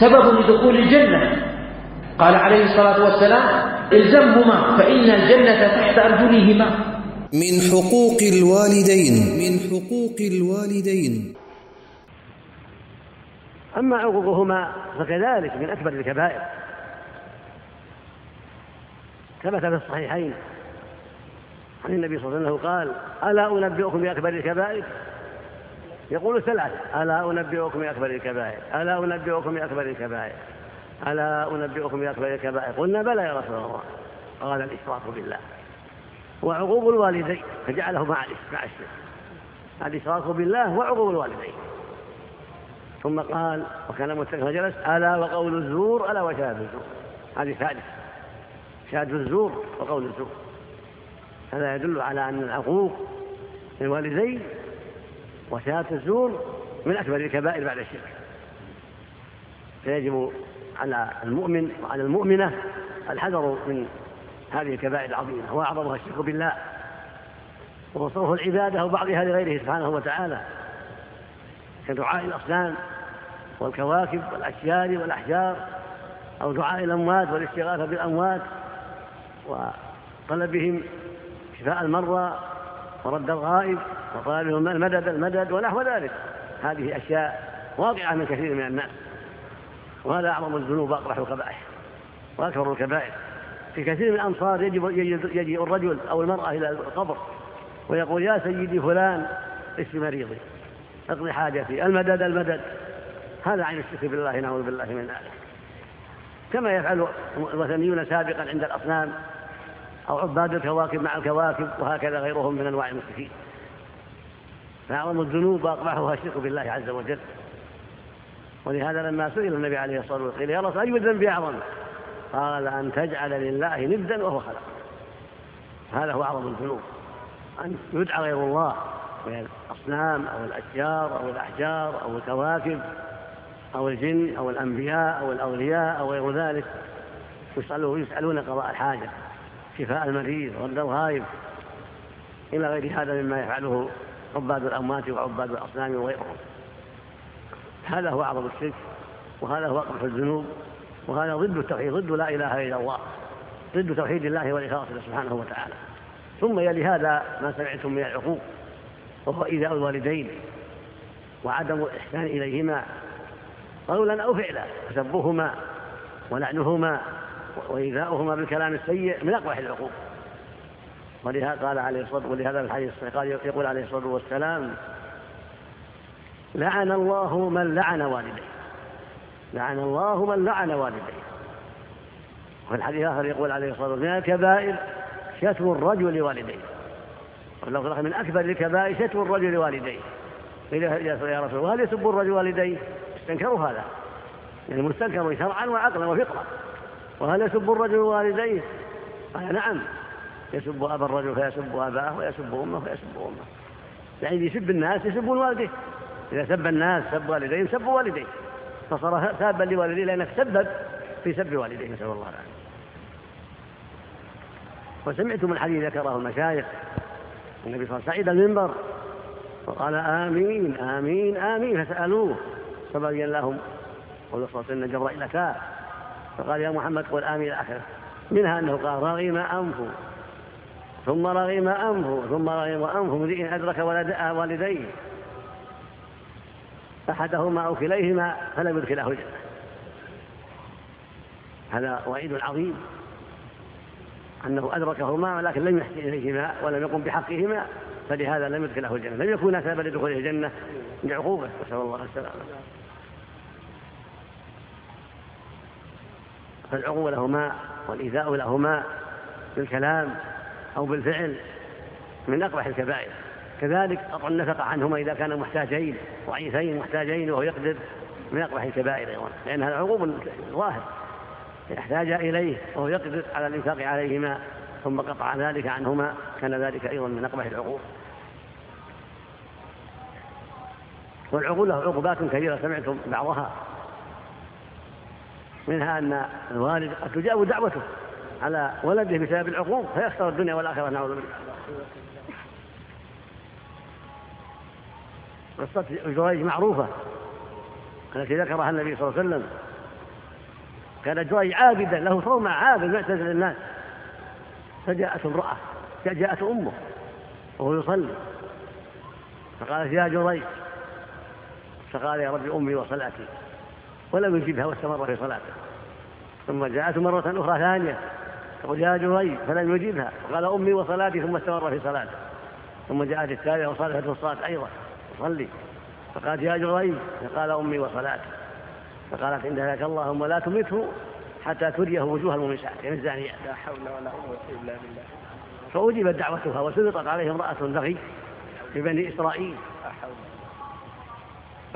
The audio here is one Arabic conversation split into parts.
سبب لدخول الجنة. قال عليه الصلاة والسلام إلزمهما فإن الجنة تحت أرجلهما من حقوق الوالدين. من حقوق الوالدين. أما عقوقهما فكذلك من أكبر الكبائر. ثبت في الصحيحين عن النبي صلى الله عليه وسلم قال ألا أنبئكم بأكبر الكبائر؟ يقول ثلاثة ألا أنبئكم بأكبر الكبائر؟ ألا أنبئكم بأكبر الكبائر؟ ألا أنبئكم بأكبر الكبائر؟ قلنا بلى يا رسول الله. قال الإشراك بالله. وعقوق الوالدين. فجعله مع مع الشرك الإشراك بالله وعقوق الوالدين. ثم قال وكان متكئا فجلس. ألا وقول الزور ألا وشهادة الزور. هذه ثالث شهادة الزور وقول الزور. هذا يدل على أن العقوق للوالدين وشهادة الزور من أكبر الكبائر بعد الشرك. فيجب على المؤمن وعلى المؤمنة الحذر من هذه الكبائر العظيمة وأعظمها الشرك بالله. وصرف العبادة وبعضها لغيره سبحانه وتعالى. كدعاء الأصنام والكواكب والأشجار والأحجار أو دعاء الأموات والاستغاثة بالأموات وطلبهم شفاء المرضى ورد الغائب وطلبهم المدد؟ المدد ونحو ذلك. هذه أشياء واقعة من كثير من الناس. وهذا أعظم الذنوب وأقبح القبائح وأكبر الكبائر. في كثير من الأمصار يجب يجيء الرجل أو المرأة إلى القبر ويقول يا سيدي فلان اشف مريضي اقضي حاجتي المدد المدد. هذا عين الشرك بالله نعوذ بالله من ذلك. كما يفعل الوثنيون سابقا عند الأصنام أو عباد الكواكب مع الكواكب وهكذا غيرهم من أنواع المشركين. فأعظم الذنوب وأقبحها الشرك بالله عز وجل. ولهذا لما سئل النبي عليه الصلاة والسلام قيل يا رسول أي الذنب أعظم؟ قال أن تجعل لله ندا وهو خلق. هذا هو أعظم الذنوب. أن يدعى غير الله من الأصنام أو الأشجار أو الأحجار أو الكواكب أو الجن أو الأنبياء أو الأولياء أو غير ذلك. يسألون قضاء الحاجة. شفاء المريض ورد الغائب إلى غير هذا مما يفعله عباد الأموات وعباد الأصنام وغيرهم. هذا هو أعظم الشرك وهذا هو أقبح الذنوب وهذا ضد التوحيد ضد لا إله إلا الله ضد توحيد الله والإخلاص سبحانه وتعالى. ثم يلي هذا ما سمعتم من العقوق وهو إيذاء الوالدين وعدم الإحسان إليهما. قولا أو فعلا فسبهما ولعنهما وإيذاؤهما بالكلام السيء من أقبح العقوق. ولهذا قال عليه الصلاة ولهذا الحديث قال يقول عليه الصلاة والسلام لعن الله من لعن والديه. لعن الله من لعن والديه. وفي الحديث الآخر يقول عليه الصلاة والسلام من الكبائر شتم الرجل والديه. واللفظ من أكبر الكبائر شتم الرجل والديه. يا رسول وهل يسب الرجل والديه؟ استنكروا هذا. يعني مستنكر شرعا وعقلا وفطرة وهل يسب الرجل والديه؟ قال نعم. يسب أبا الرجل فيسب أباه ويسب أمه فيسب أمه. يعني يسب الناس يسبون والديه إذا سب الناس سب والديه سب والديه. فصار سابا لوالديه لأنك سبب في سب والديه نسأل الله العافية. وسمعتم الحديث ذكره المشايخ. النبي صلى الله عليه وسلم صعد المنبر. وقال آمين آمين آمين. فسألوه فبين لهم قول صلى الله عليه وسلم جبرائيل أتاه فقال يا محمد قل آمين آخره. منها أنه قال رغم أنفه. ثم رغم أنفه. ثم رغم أنفه امرئ أدرك ولد والديه. أحدهما أو كليهما فلم يدخله الجنة. هذا وعيد عظيم. أنه أدركهما ولكن لم يحسن إليهما ولم يقم بحقهما فلهذا لم يدخله الجنة. لم يكونا سببا لدخوله الجنة بعقوبة نسأل الله السلامة. فالعقوبة لهما والإيذاء لهما بالكلام أو بالفعل من أقبح الكبائر. كذلك قطع النفقة عنهما إذا كانا محتاجين ضعيفين محتاجين وهو يقدر من أقبح الكبائر أيضا لأن هذا عقوب ظاهر. يحتاج إليه وهو يقدر على الإنفاق عليهما ثم قطع ذلك عنهما كان ذلك أيضا من أقبح العقوق والعقول له عقوبات كثيرة سمعتم بعضها. منها أن الوالد قد تجاب دعوته على ولده بسبب العقوق فيخسر الدنيا والآخرة نعوذ بالله. قصة جريج معروفة التي ذكرها النبي صلى الله عليه وسلم. كان جريج عابدا له صومعة عابد معتزل الناس فجاءت امرأة جاءت أمه وهو يصلي. فقالت يا جريج فقال يا رب أمي وصلاتي. ولم يجبها واستمر في صلاته. ثم جاءت مرة أخرى ثانية تقول يا جريج فلم يجبها فقال أمي وصلاتي ثم استمر في صلاته. ثم جاءت الثالثة وصلت في الصلاة أيضا. صلي. فقالت يا جريج فقال أمي وصلاتي. فقالت عند ذاك اللهم لا تمته حتى تريه وجوه الممسات يعني الزانيات. لا حول ولا قوة إلا بالله. فأجيبت دعوتها وسلطت عليه امرأة بغي في بني إسرائيل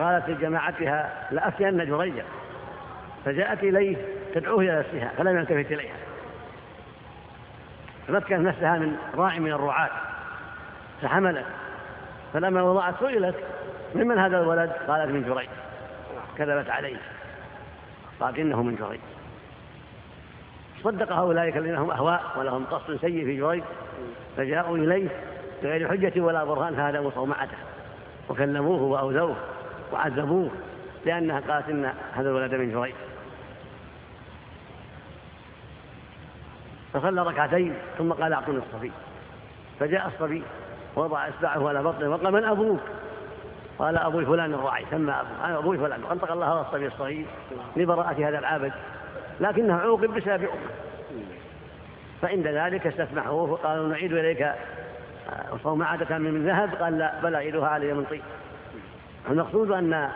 قالت لجماعتها لأفتين جريجا فجاءت إليه تدعوه إلى نفسها فلم يلتفت إليها. فمكنت نفسها من راعي من الرعاة فحملت فلما وضعت سئلت ممن هذا الولد؟ قالت من جريج كذبت عليه قالت إنه من جريج صدق أولئك الذين هم أهواء ولهم قصد سيء في جريج فجاءوا إليه بغير حجة ولا برهان فهدموا صومعته وكلموه وأوذوه. وعذبوه لأنها قالت إن هذا الولد من جريج. فصلى ركعتين ثم قال أعطوني الصبي. فجاء الصبي وضع إصبعه على بطنه وقال من أبوك؟ قال أبوي فلان الراعي سمى أبوه. أنا أبوي فلان. وأنطق الله هذا الصبي الصغير لبراءة هذا العابد لكنه عوقب بسبب فعند ذلك استسمحوه وقالوا نعيد إليك آه، صومعتك من ذهب؟ قال لا بل أعيدها علي من طين. المقصود أن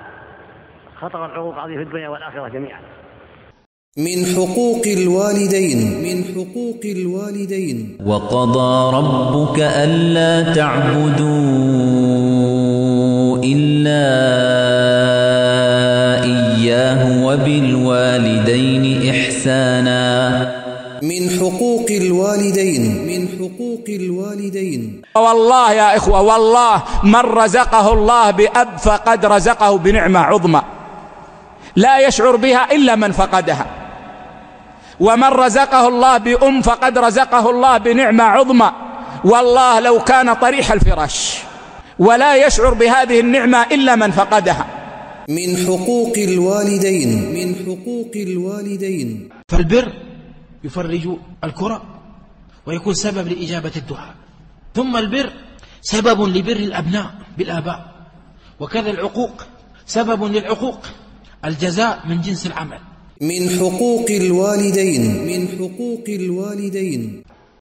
خطر العقوق عظيم في الدنيا والآخرة جميعا. من حقوق الوالدين. من حقوق الوالدين. وقضى ربك ألا تعبدوا إلا إياه وبالوالدين إحسانا. من حقوق الوالدين. من حقوق الوالدين. والله يا إخوة والله من رزقه الله بأب فقد رزقه بنعمة عظمى. لا يشعر بها إلا من فقدها. ومن رزقه الله بأم فقد رزقه الله بنعمة عظمى. والله لو كان طريح الفراش. ولا يشعر بهذه النعمة إلا من فقدها. من حقوق الوالدين. من حقوق الوالدين. فالبر يفرج الكرة ويكون سبب لإجابة الدعاء. ثم البر سبب لبر الأبناء بالآباء. وكذا العقوق سبب للعقوق. الجزاء من جنس العمل. من حقوق الوالدين. من حقوق الوالدين.